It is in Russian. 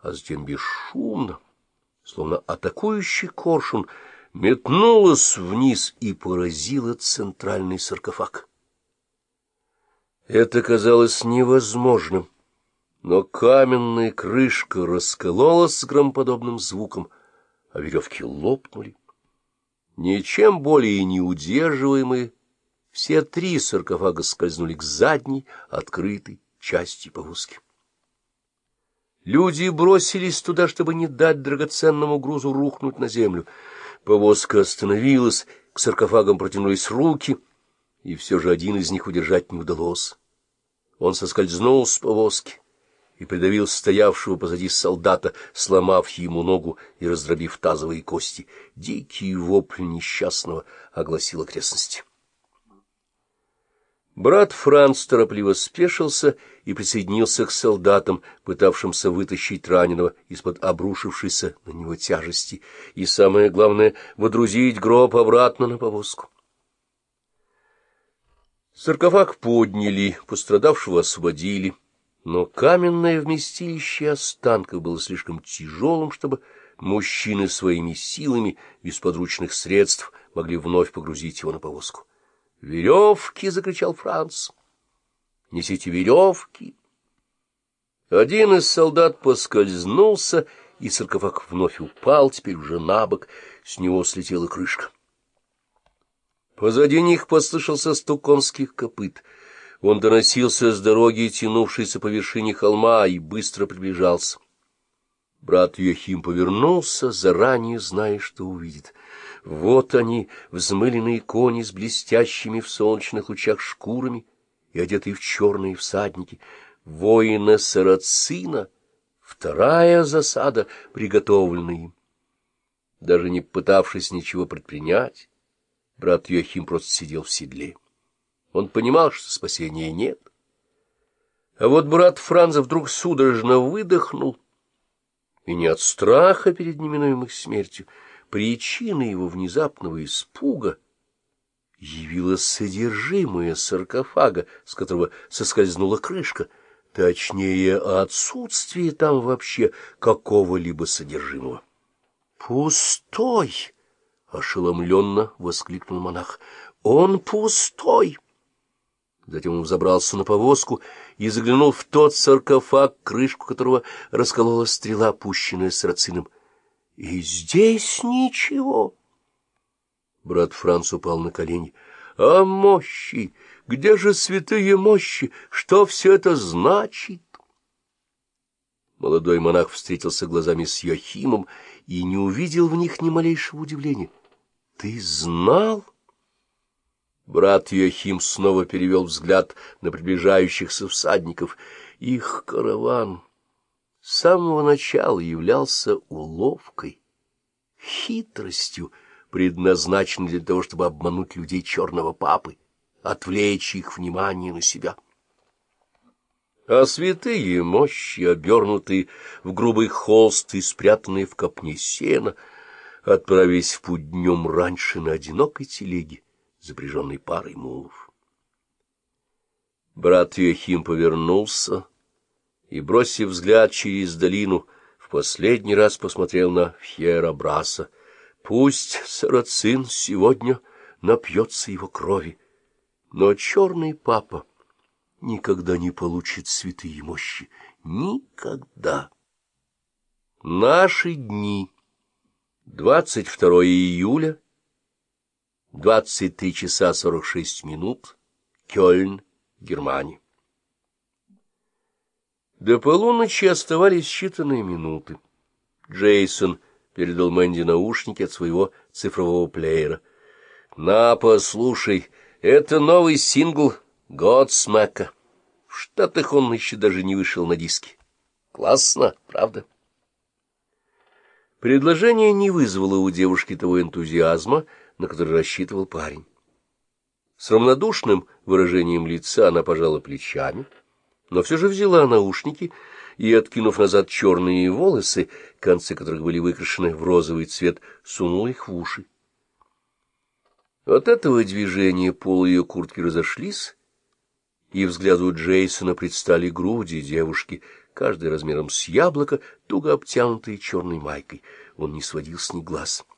а затем бесшумно, словно атакующий коршун, метнулась вниз и поразила центральный саркофаг. Это казалось невозможным, но каменная крышка раскололась с громоподобным звуком, а веревки лопнули. Ничем более не удерживаемые, все три саркофага скользнули к задней, открытой части повозки. Люди бросились туда, чтобы не дать драгоценному грузу рухнуть на землю. Повозка остановилась, к саркофагам протянулись руки, и все же один из них удержать не удалось. Он соскользнул с повозки и придавил стоявшего позади солдата, сломав ему ногу и раздробив тазовые кости. Дикий вопль несчастного огласил окрестности. Брат Франц торопливо спешился и присоединился к солдатам, пытавшимся вытащить раненого из-под обрушившейся на него тяжести, и, самое главное, водрузить гроб обратно на повозку. Саркофаг подняли, пострадавшего освободили, но каменное вместилище останков было слишком тяжелым, чтобы мужчины своими силами без подручных средств могли вновь погрузить его на повозку. «Веревки!» — закричал Франц. «Несите веревки!» Один из солдат поскользнулся, и саркофаг вновь упал, теперь уже на бок, с него слетела крышка. Позади них послышался стук конских копыт. Он доносился с дороги, тянувшейся по вершине холма, и быстро приближался. Брат Йохим повернулся, заранее зная, что увидит — вот они, взмыленные кони с блестящими в солнечных лучах шкурами и одетые в черные всадники, воина Сарацина, вторая засада, приготовленная им. Даже не пытавшись ничего предпринять, брат Йохим просто сидел в седле. Он понимал, что спасения нет. А вот брат Франца вдруг судорожно выдохнул, и не от страха перед неминуемой смертью, Причиной его внезапного испуга явилось содержимое саркофага, с которого соскользнула крышка, точнее, отсутствие там вообще какого-либо содержимого. «Пустой!» — ошеломленно воскликнул монах. «Он пустой!» Затем он взобрался на повозку и заглянул в тот саркофаг, крышку которого расколола стрела, пущенная сарацином. И здесь ничего. Брат Франц упал на колени. А мощи! Где же святые мощи? Что все это значит? Молодой монах встретился глазами с Йохимом и не увидел в них ни малейшего удивления. — Ты знал? Брат Йохим снова перевел взгляд на приближающихся всадников. Их караван с самого начала являлся уловкой, хитростью, предназначенной для того, чтобы обмануть людей черного папы, отвлечь их внимание на себя. А святые мощи, обернутые в грубый холст и спрятанные в копне сена, отправились в путь днем раньше на одинокой телеге, запряженной парой мулов. Брат Йохим повернулся и, бросив взгляд через долину, в последний раз посмотрел на Фьера Браса. Пусть сарацин сегодня напьется его крови, но черный папа никогда не получит святые мощи. Никогда. Наши дни. 22 июля, 23 часа 46 минут, Кёльн, Германия. До полуночи оставались считанные минуты. Джейсон передал Мэнди наушники от своего цифрового плеера. — На, послушай, это новый сингл Годсмэка. В Штатах он еще даже не вышел на диске. Классно, правда? Предложение не вызвало у девушки того энтузиазма, на который рассчитывал парень. С равнодушным выражением лица она пожала плечами — но все же взяла наушники и, откинув назад черные волосы, концы которых были выкрашены в розовый цвет, сунула их в уши. От этого движения полы ее куртки разошлись, и взгляду Джейсона предстали груди девушки, каждый размером с яблоко, туго обтянутые черной майкой. Он не сводил с них глаз. —